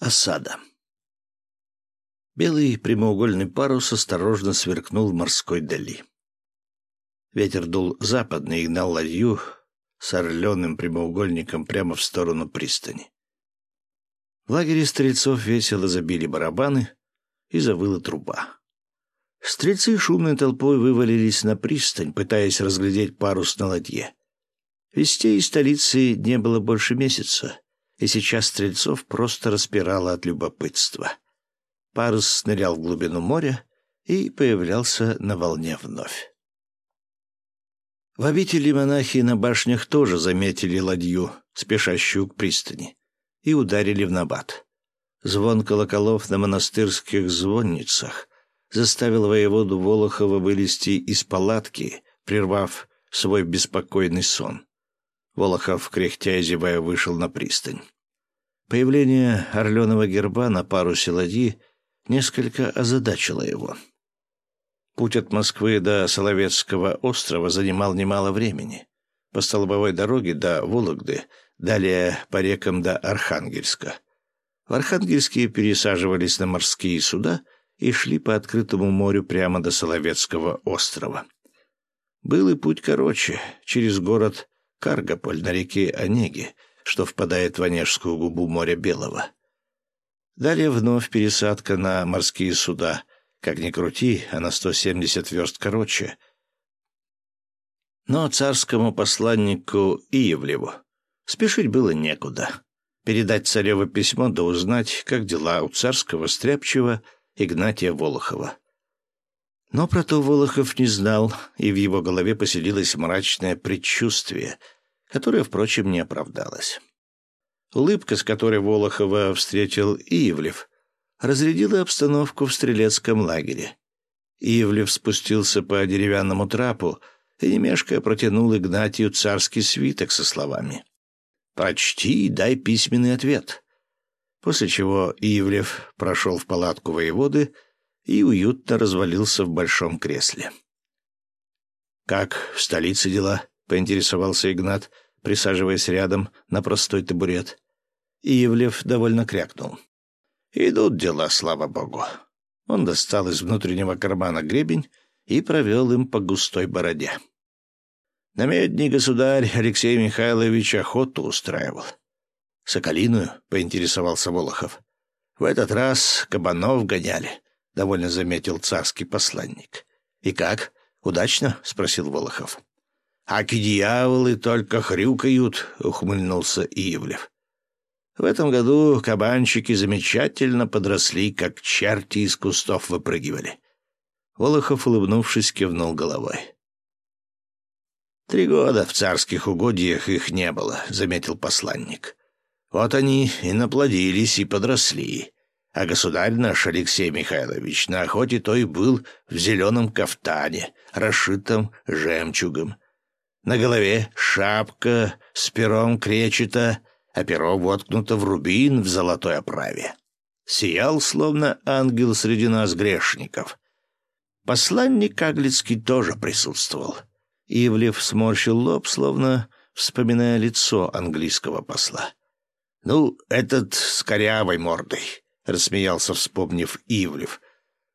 Осада. Белый прямоугольный парус осторожно сверкнул в морской дали. Ветер дул западный и гнал ладью с орленым прямоугольником прямо в сторону пристани. В лагере стрельцов весело забили барабаны и завыла труба. Стрельцы шумной толпой вывалились на пристань, пытаясь разглядеть парус на ладье. Вестей из столицы не было больше месяца, и сейчас Стрельцов просто распирало от любопытства. Парус снырял в глубину моря и появлялся на волне вновь. В обители монахи на башнях тоже заметили ладью, спешащую к пристани, и ударили в набат. Звон колоколов на монастырских звонницах заставил воеводу Волохова вылезти из палатки, прервав свой беспокойный сон. Волохов, кряхтя и зевая, вышел на пристань. Появление орленого герба на парусе ладьи несколько озадачило его. Путь от Москвы до Соловецкого острова занимал немало времени. По столбовой дороге до Вологды, далее по рекам до Архангельска. В Архангельске пересаживались на морские суда и шли по открытому морю прямо до Соловецкого острова. Был и путь короче, через город Каргополь на реке Онеги, что впадает в Онежскую губу моря Белого. Далее вновь пересадка на морские суда, как ни крути, а на 170 верст короче. Но царскому посланнику Иевлеву спешить было некуда. Передать цареву письмо да узнать, как дела у царского стряпчего Игнатия Волохова. Но про то Волохов не знал, и в его голове поселилось мрачное предчувствие, которое, впрочем, не оправдалось. Улыбка, с которой Волохова встретил Ивлев, разрядила обстановку в стрелецком лагере. Ивлев спустился по деревянному трапу и, не мешкая, протянул Игнатию царский свиток со словами «Прочти и дай письменный ответ». После чего Ивлев прошел в палатку воеводы и уютно развалился в большом кресле. «Как в столице дела?» — поинтересовался Игнат, присаживаясь рядом на простой табурет. Ивлев довольно крякнул. «Идут дела, слава богу». Он достал из внутреннего кармана гребень и провел им по густой бороде. Намедний государь Алексей Михайлович охоту устраивал. «Соколиную?» — поинтересовался Волохов. «В этот раз кабанов гоняли. — довольно заметил царский посланник. «И как? Удачно?» — спросил Волохов. «Аки дьяволы только хрюкают», — ухмыльнулся Ивлев. В этом году кабанчики замечательно подросли, как черти из кустов выпрыгивали. Волохов, улыбнувшись, кивнул головой. «Три года в царских угодьях их не было», — заметил посланник. «Вот они и наплодились, и подросли. А государь наш, Алексей Михайлович, на охоте той был в зеленом кафтане, расшитом жемчугом. На голове шапка с пером кречета, а перо воткнуто в рубин в золотой оправе. Сиял, словно ангел среди нас грешников. Посланник Аглицкий тоже присутствовал. Ивлев сморщил лоб, словно вспоминая лицо английского посла. «Ну, этот с корявой мордой. — рассмеялся, вспомнив Ивлев.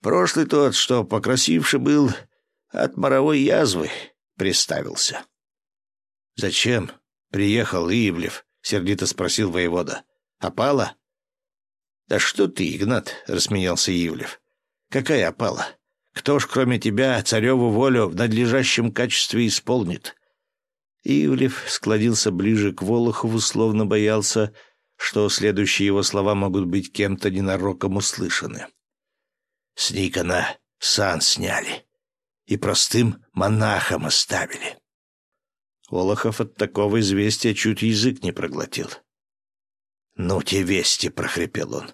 «Прошлый тот, что покрасивше был, от моровой язвы приставился». «Зачем?» — приехал Ивлев, — сердито спросил воевода. «Опала?» «Да что ты, Игнат?» — рассмеялся Ивлев. «Какая опала? Кто ж, кроме тебя, цареву волю в надлежащем качестве исполнит?» Ивлев складился ближе к Волохову, словно боялся, что следующие его слова могут быть кем-то ненароком услышаны. С Никона сан сняли и простым монахом оставили. Олохов от такого известия чуть язык не проглотил. «Ну те вести!» — прохрипел он.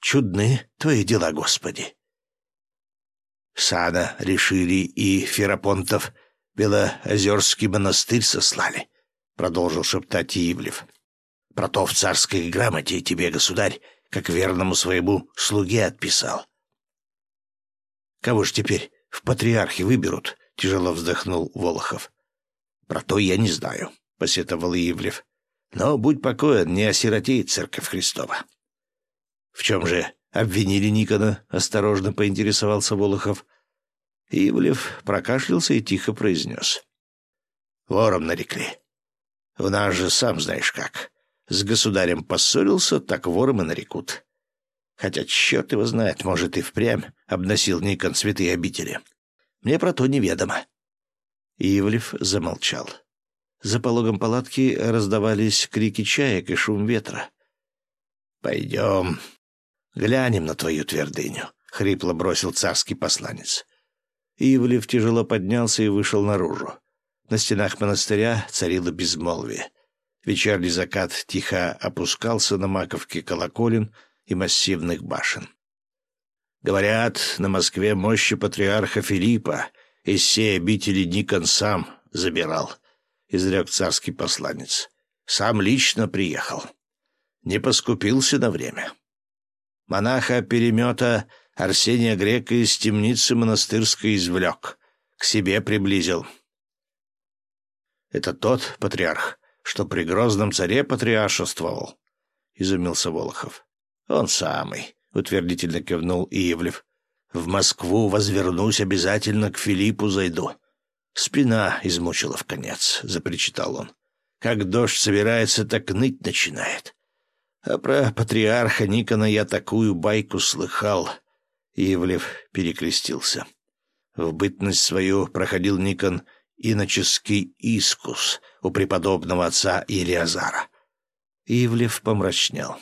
«Чудны твои дела, Господи!» Сана решили и Ферапонтов Белоозерский монастырь сослали, — продолжил шептать Ивлев. Про то в царской грамоте тебе, государь, как верному своему слуге отписал. Кого ж теперь в патриархи выберут? Тяжело вздохнул Волохов. Про то я не знаю, посетовал Ивлев. Но будь покоен, не осиротеет церковь Христова. В чем же обвинили Никона? Осторожно поинтересовался Волохов. Ивлев прокашлялся и тихо произнес. Вором нарекли. У нас же сам знаешь как. С государем поссорился, так вором и нарекут. Хотя черт его знает, может, и впрямь обносил Никон святые обители. Мне про то неведомо. Ивлев замолчал. За пологом палатки раздавались крики чаек и шум ветра. «Пойдем, глянем на твою твердыню», — хрипло бросил царский посланец. Ивлев тяжело поднялся и вышел наружу. На стенах монастыря царило безмолвие. Вечерний закат тихо опускался на маковке колоколен и массивных башен. Говорят, на Москве мощи патриарха Филиппа из сей обители Никон сам забирал, — изрек царский посланец. Сам лично приехал. Не поскупился на время. Монаха перемета Арсения Грека из темницы монастырской извлек, к себе приблизил. «Это тот патриарх, что при грозном царе патриаршествовал», — изумился Волохов. «Он самый», — утвердительно кивнул Иевлев. «В Москву возвернусь, обязательно к Филиппу зайду». «Спина измучила в конец», — запричитал он. «Как дождь собирается, так ныть начинает. А про патриарха Никона я такую байку слыхал». Ивлев перекрестился. В бытность свою проходил Никон иноческий искус у преподобного отца Илиазара. Ивлев помрачнел.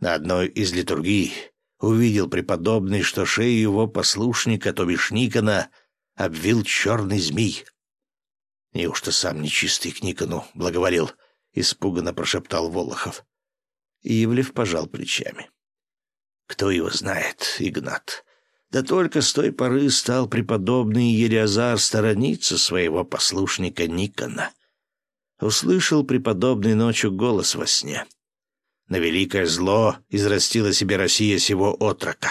На одной из литургий увидел преподобный, что шею его послушника, то бишь Никона, обвил черный змей. «Неужто сам нечистый к Никону благоволил?» — испуганно прошептал Волохов. Ивлев пожал плечами. «Кто его знает, Игнат? Да только с той поры стал преподобный Елиазар сторониться своего послушника Никона. Услышал преподобный ночью голос во сне. На великое зло израстила себе Россия сего отрока.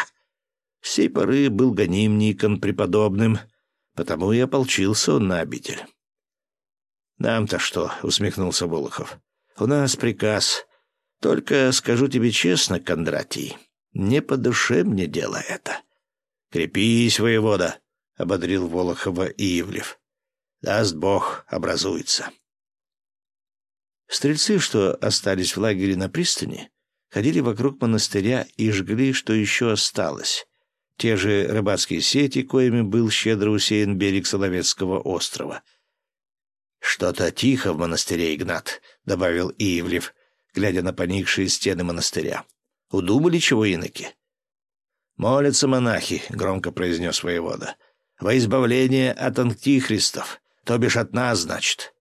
С сей поры был гоним Никон преподобным, потому и ополчился он на обитель. «Нам-то что?» — усмехнулся Волохов. «У нас приказ. Только скажу тебе честно, Кондратий, не по душе мне дело это». «Крепись, воевода!» — ободрил Волохова и Ивлев. «Даст Бог, образуется». Стрельцы, что остались в лагере на пристани, ходили вокруг монастыря и жгли, что еще осталось. Те же рыбацкие сети, коими был щедро усеян берег Соловецкого острова. «Что-то тихо в монастыре, Игнат», — добавил Иевлев, глядя на поникшие стены монастыря. «Удумали чего иноки?» «Молятся монахи», — громко произнес воевода. «Во избавление от антихристов, то бишь от нас, значит».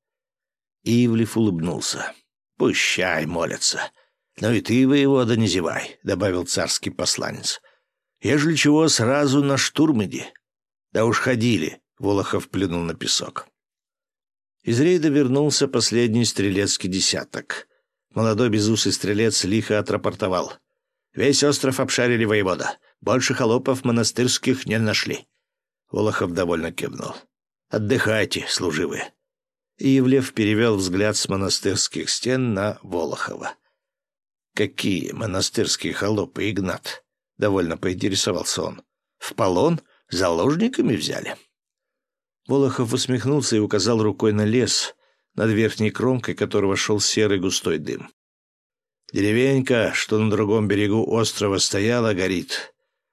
Ивлев улыбнулся. «Пущай молятся. Но и ты, воевода, не зевай», — добавил царский посланец. «Ежели чего, сразу на штурм иди». «Да уж ходили», — Волохов плюнул на песок. Из рейда вернулся последний стрелецкий десяток. Молодой безусый стрелец лихо отрапортовал. «Весь остров обшарили воевода. Больше холопов монастырских не нашли. Волохов довольно кивнул. «Отдыхайте, служивые». И Евлев перевел взгляд с монастырских стен на Волохова. «Какие монастырские холопы, Игнат?» — довольно поинтересовался он. «В полон? Заложниками взяли?» Волохов усмехнулся и указал рукой на лес, над верхней кромкой которого шел серый густой дым. «Деревенька, что на другом берегу острова стояла, горит.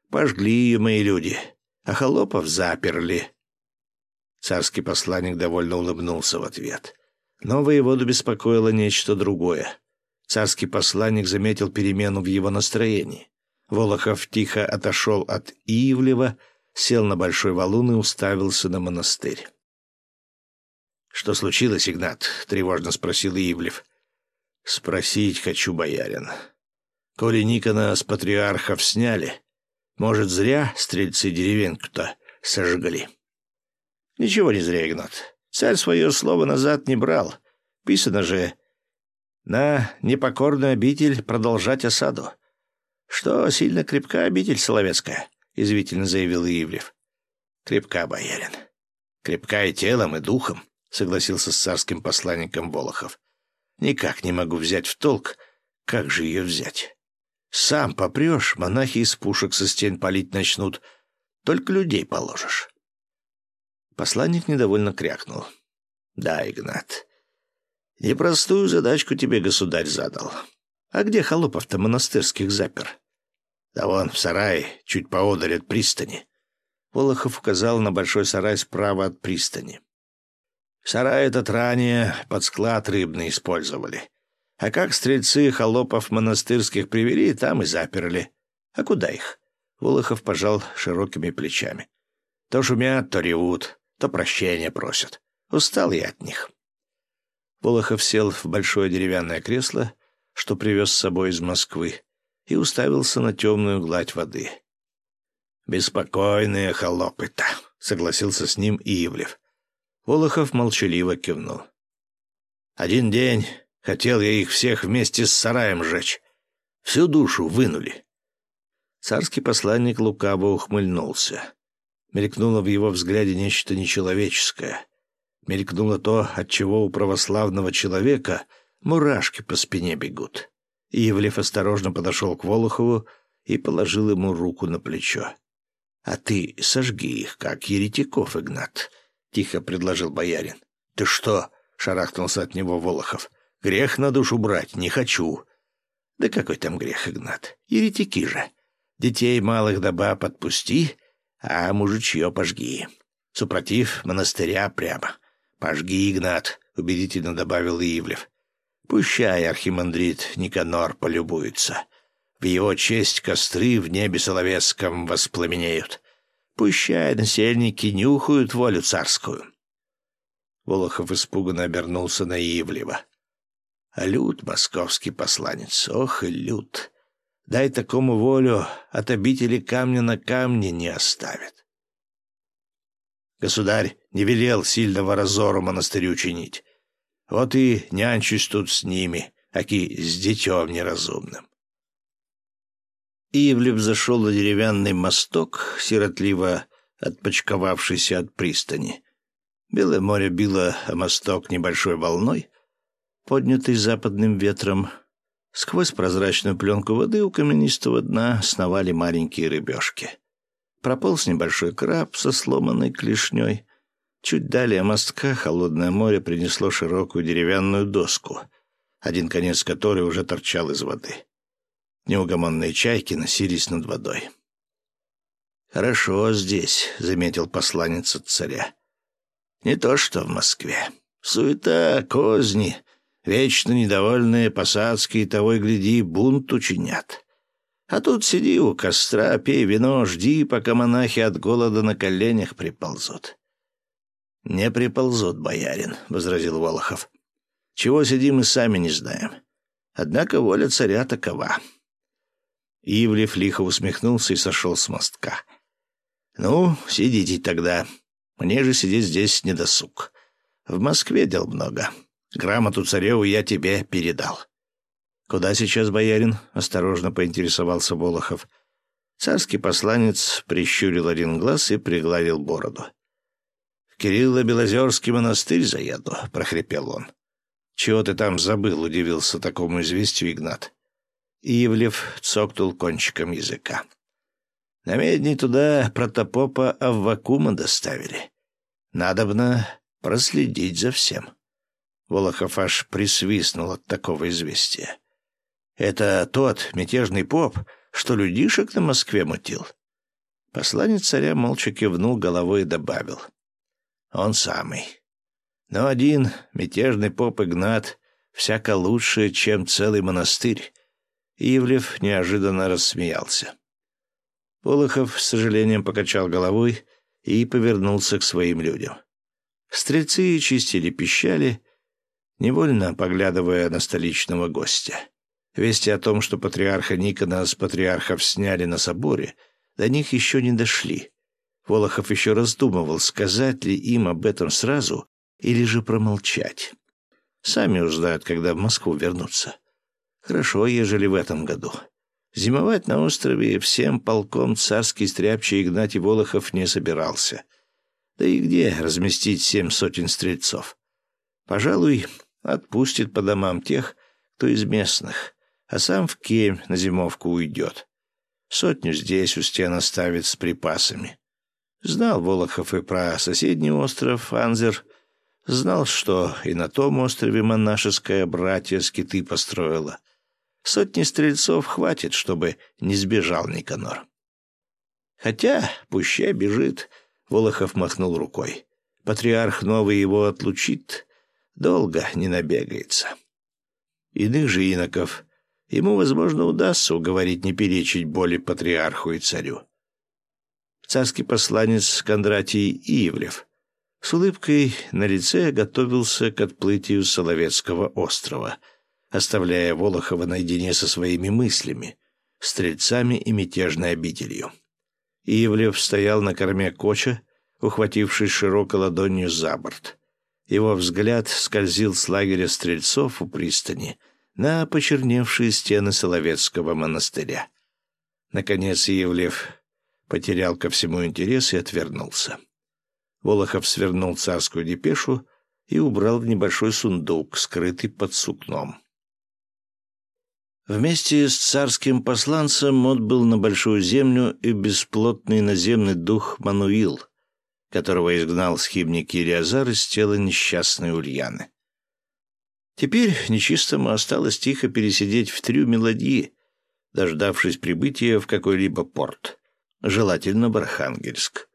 Пожгли ее мои люди, а холопов заперли. Царский посланник довольно улыбнулся в ответ. Но воеводу беспокоило нечто другое. Царский посланник заметил перемену в его настроении. Волохов тихо отошел от Ивлева, сел на большой валун и уставился на монастырь. «Что случилось, Игнат?» — тревожно спросил Ивлев. «Спросить хочу, боярин. Коли Никона с патриархов сняли, может, зря стрельцы деревеньку-то сожгли? Ничего не зря, Игнат. Царь свое слово назад не брал. Писано же на непокорную обитель продолжать осаду. Что, сильно крепка обитель Соловецкая? — извительно заявил Ивлев. Крепка, боярин. Крепка и телом, и духом, — согласился с царским посланником Волохов. Никак не могу взять в толк, как же ее взять. Сам попрешь, монахи из пушек со стен палить начнут. Только людей положишь. Посланник недовольно крякнул. Да, Игнат, непростую задачку тебе государь задал. А где холопов-то монастырских запер? Да вон, в сарае, чуть поодаль от пристани. Волохов указал на большой сарай справа от пристани. Сарай этот ранее под склад рыбный использовали. А как стрельцы холопов монастырских привели, там и заперли. А куда их? Волохов пожал широкими плечами. То шумят, то ревут то прощения просят. Устал я от них. Волохов сел в большое деревянное кресло, что привез с собой из Москвы, и уставился на темную гладь воды. «Беспокойные холопы-то», — согласился с ним Ивлев. Волохов молчаливо кивнул. «Один день хотел я их всех вместе с сараем сжечь. Всю душу вынули». Царский посланник лукаво ухмыльнулся. Мелькнуло в его взгляде нечто нечеловеческое. Мелькнуло то, от чего у православного человека мурашки по спине бегут. Ивлев осторожно подошел к Волохову и положил ему руку на плечо. — А ты сожги их, как еретиков, Игнат, — тихо предложил боярин. — Ты что? — шарахнулся от него Волохов. — Грех на душу брать не хочу. — Да какой там грех, Игнат? Еретики же. Детей малых до баб отпусти, а мужичье пожги. Супротив монастыря прямо. Пожги, Игнат, — убедительно добавил Ивлев. Пущай архимандрит Никанор полюбуется. В его честь костры в небе Соловецком воспламенеют. Пущай насельники нюхают волю царскую. Волохов испуганно обернулся на Ивлева. Люд, московский посланец, ох люд! Дай такому волю, от обители камня на камне не оставит. Государь не велел сильного разору монастырю чинить. Вот и нянчусь тут с ними, аки с детем неразумным. Ивлев зашел на деревянный мосток, сиротливо отпочковавшийся от пристани. Белое море било о мосток небольшой волной, поднятой западным ветром, Сквозь прозрачную пленку воды у каменистого дна сновали маленькие рыбешки. Прополз небольшой краб со сломанной клешней. Чуть далее мостка холодное море принесло широкую деревянную доску, один конец которой уже торчал из воды. Неугомонные чайки носились над водой. «Хорошо здесь», — заметил посланец царя. «Не то что в Москве. Суета, козни, Вечно недовольные посадские того и гляди бунт учинят. А тут сиди у костра, пей вино, жди, пока монахи от голода на коленях приползут. — Не приползут, боярин, — возразил Волохов. — Чего сидим, мы сами не знаем. Однако воля царя такова. Ивлев лихо усмехнулся и сошел с мостка. — Ну, сидите тогда. Мне же сидеть здесь не досуг. В Москве дел много. Грамоту цареву я тебе передал». «Куда сейчас боярин?» — осторожно поинтересовался Волохов. Царский посланец прищурил один глаз и пригладил бороду. «В Кирилло-Белозерский монастырь заеду», — прохрипел он. «Чего ты там забыл?» — удивился такому известию Игнат. Ивлев цокнул кончиком языка. «На медни туда протопопа Аввакума доставили. Надобно проследить за всем». Волохов аж присвистнул от такого известия. «Это тот мятежный поп, что людишек на Москве мутил?» Посланец царя молча кивнул головой и добавил. «Он самый. Но один мятежный поп Игнат всяко лучше, чем целый монастырь». Ивлев неожиданно рассмеялся. Волохов с сожалением покачал головой и повернулся к своим людям. Стрельцы чистили пищали, невольно поглядывая на столичного гостя. Вести о том, что патриарха Никона с патриархов сняли на соборе, до них еще не дошли. Волохов еще раздумывал, сказать ли им об этом сразу или же промолчать. Сами узнают, когда в Москву вернутся. Хорошо, ежели в этом году. Зимовать на острове всем полком царский стряпчий Игнатий Волохов не собирался. Да и где разместить семь сотен стрельцов? Пожалуй, Отпустит по домам тех, кто из местных, а сам в Кемь на зимовку уйдет. Сотню здесь у стен оставит с припасами. Знал Волохов и про соседний остров Анзер, знал, что и на том острове монашеская братья скиты построила. Сотни стрельцов хватит, чтобы не сбежал Никанор. Хотя, пущай бежит, Волохов махнул рукой. Патриарх новый его отлучит, долго не набегается. Иных же иноков ему, возможно, удастся уговорить не перечить боли патриарху и царю. Царский посланец Кондратий Иевлев с улыбкой на лице готовился к отплытию Соловецкого острова, оставляя Волохова наедине со своими мыслями, стрельцами и мятежной обителью. Иевлев стоял на корме коча, ухватившись широкой ладонью за борт. Его взгляд скользил с лагеря стрельцов у пристани на почерневшие стены Соловецкого монастыря. Наконец Иевлев потерял ко всему интерес и отвернулся. Волохов свернул царскую депешу и убрал в небольшой сундук, скрытый под сукном. Вместе с царским посланцем отбыл на Большую Землю и бесплотный наземный дух Мануил, которого изгнал схибник Ириазар из тела несчастной Ульяны. Теперь нечистому осталось тихо пересидеть в трюме ладьи, дождавшись прибытия в какой-либо порт, желательно в Архангельск.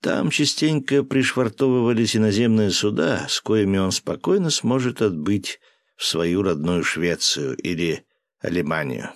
Там частенько пришвартовывались иноземные суда, с коими он спокойно сможет отбыть в свою родную Швецию или Алиманию.